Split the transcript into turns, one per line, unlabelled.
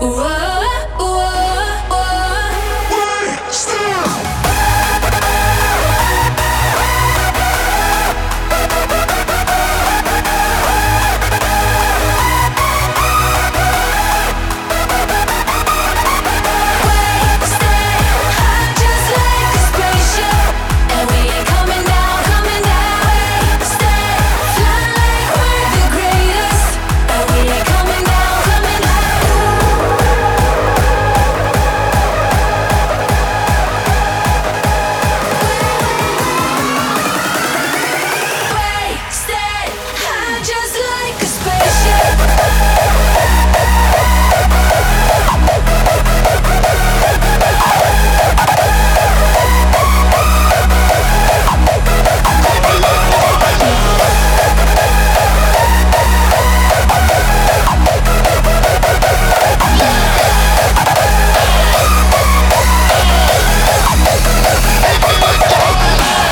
Whoa.